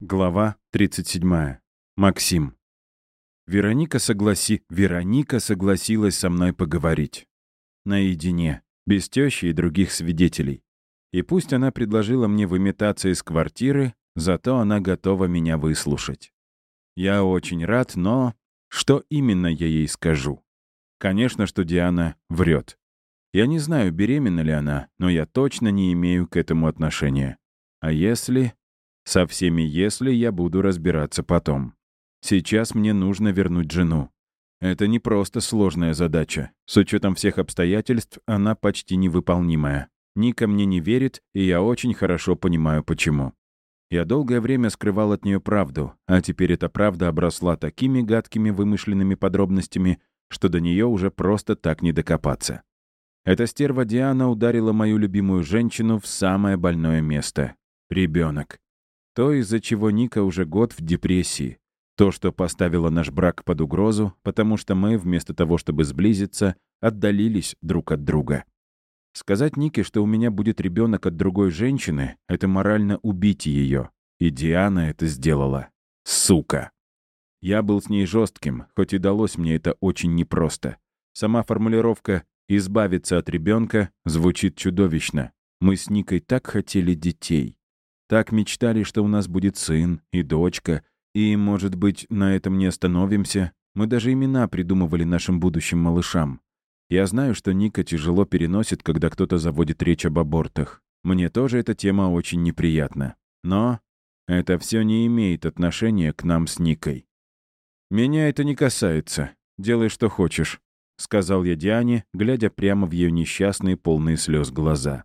Глава 37. Максим. Вероника, согласи... Вероника согласилась со мной поговорить. Наедине, без тещи и других свидетелей. И пусть она предложила мне выметаться из квартиры, зато она готова меня выслушать. Я очень рад, но... Что именно я ей скажу? Конечно, что Диана врет. Я не знаю, беременна ли она, но я точно не имею к этому отношения. А если... Со всеми «если» я буду разбираться потом. Сейчас мне нужно вернуть жену. Это не просто сложная задача. С учетом всех обстоятельств, она почти невыполнимая. Ника мне не верит, и я очень хорошо понимаю, почему. Я долгое время скрывал от нее правду, а теперь эта правда обросла такими гадкими вымышленными подробностями, что до нее уже просто так не докопаться. Эта стерва Диана ударила мою любимую женщину в самое больное место — ребенок. То, из-за чего Ника уже год в депрессии. То, что поставило наш брак под угрозу, потому что мы, вместо того, чтобы сблизиться, отдалились друг от друга. Сказать Нике, что у меня будет ребенок от другой женщины, это морально убить ее. И Диана это сделала. Сука. Я был с ней жестким, хоть и далось мне это очень непросто. Сама формулировка «избавиться от ребенка» звучит чудовищно. Мы с Никой так хотели детей. Так мечтали, что у нас будет сын и дочка, и, может быть, на этом не остановимся. Мы даже имена придумывали нашим будущим малышам. Я знаю, что Ника тяжело переносит, когда кто-то заводит речь об абортах. Мне тоже эта тема очень неприятна. Но это все не имеет отношения к нам с Никой. «Меня это не касается. Делай, что хочешь», — сказал я Диане, глядя прямо в ее несчастные, полные слез глаза.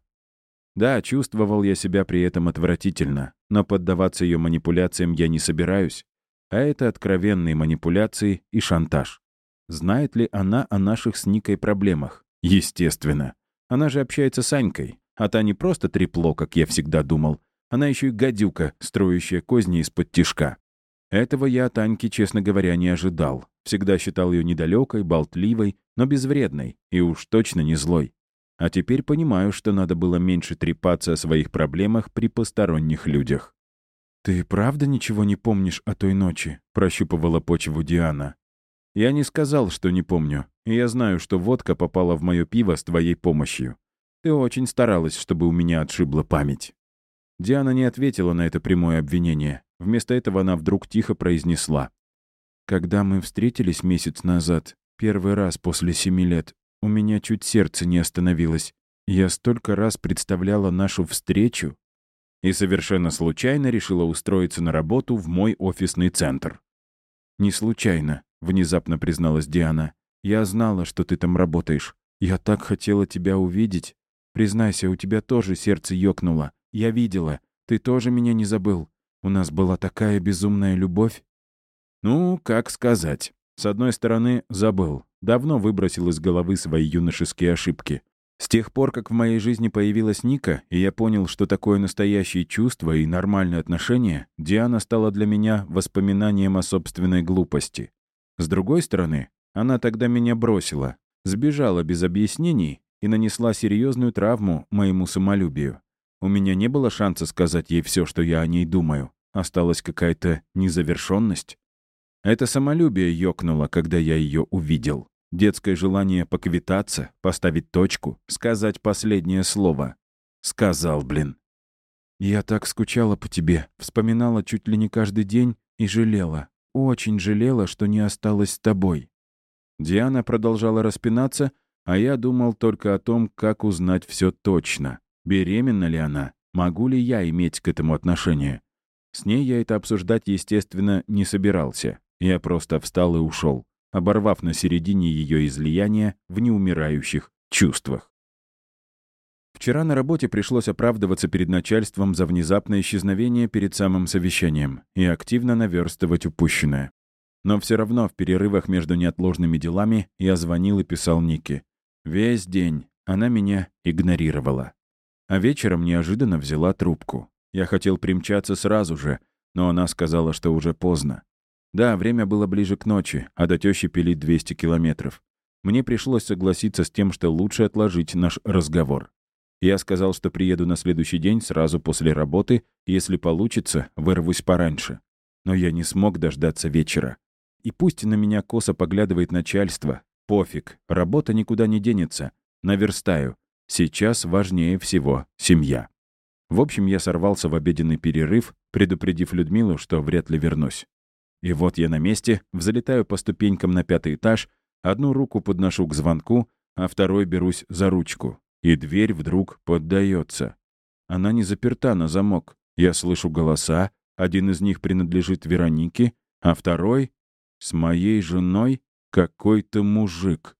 Да, чувствовал я себя при этом отвратительно, но поддаваться ее манипуляциям я не собираюсь. А это откровенные манипуляции и шантаж. Знает ли она о наших с Никой проблемах? Естественно. Она же общается с Анькой. А та не просто трепло, как я всегда думал. Она еще и гадюка, строящая козни из-под тишка. Этого я от Аньки, честно говоря, не ожидал. Всегда считал ее недалекой, болтливой, но безвредной, и уж точно не злой. А теперь понимаю, что надо было меньше трепаться о своих проблемах при посторонних людях. «Ты правда ничего не помнишь о той ночи?» — прощупывала почву Диана. «Я не сказал, что не помню. Я знаю, что водка попала в мое пиво с твоей помощью. Ты очень старалась, чтобы у меня отшибла память». Диана не ответила на это прямое обвинение. Вместо этого она вдруг тихо произнесла. «Когда мы встретились месяц назад, первый раз после семи лет, у меня чуть сердце не остановилось. Я столько раз представляла нашу встречу и совершенно случайно решила устроиться на работу в мой офисный центр. «Не случайно», — внезапно призналась Диана. «Я знала, что ты там работаешь. Я так хотела тебя увидеть. Признайся, у тебя тоже сердце ёкнуло. Я видела. Ты тоже меня не забыл. У нас была такая безумная любовь». «Ну, как сказать. С одной стороны, забыл. Давно выбросил из головы свои юношеские ошибки. С тех пор, как в моей жизни появилась Ника, и я понял, что такое настоящее чувство и нормальное отношение, Диана стала для меня воспоминанием о собственной глупости. С другой стороны, она тогда меня бросила, сбежала без объяснений и нанесла серьезную травму моему самолюбию. У меня не было шанса сказать ей все, что я о ней думаю. Осталась какая-то незавершенность. Это самолюбие ёкнуло, когда я ее увидел. Детское желание поквитаться, поставить точку, сказать последнее слово. Сказал, блин. Я так скучала по тебе, вспоминала чуть ли не каждый день и жалела. Очень жалела, что не осталась с тобой. Диана продолжала распинаться, а я думал только о том, как узнать все точно. Беременна ли она? Могу ли я иметь к этому отношение? С ней я это обсуждать, естественно, не собирался. Я просто встал и ушел, оборвав на середине ее излияния в неумирающих чувствах. Вчера на работе пришлось оправдываться перед начальством за внезапное исчезновение перед самым совещанием и активно наверстывать упущенное. Но все равно в перерывах между неотложными делами я звонил и писал Нике. Весь день она меня игнорировала. А вечером неожиданно взяла трубку. Я хотел примчаться сразу же, но она сказала, что уже поздно. Да, время было ближе к ночи, а до тещи пилить 200 километров. Мне пришлось согласиться с тем, что лучше отложить наш разговор. Я сказал, что приеду на следующий день сразу после работы, если получится, вырвусь пораньше. Но я не смог дождаться вечера. И пусть на меня косо поглядывает начальство, пофиг, работа никуда не денется. Наверстаю. Сейчас важнее всего семья. В общем, я сорвался в обеденный перерыв, предупредив Людмилу, что вряд ли вернусь. И вот я на месте, взлетаю по ступенькам на пятый этаж, одну руку подношу к звонку, а второй берусь за ручку. И дверь вдруг поддается. Она не заперта на замок. Я слышу голоса, один из них принадлежит Веронике, а второй — с моей женой какой-то мужик.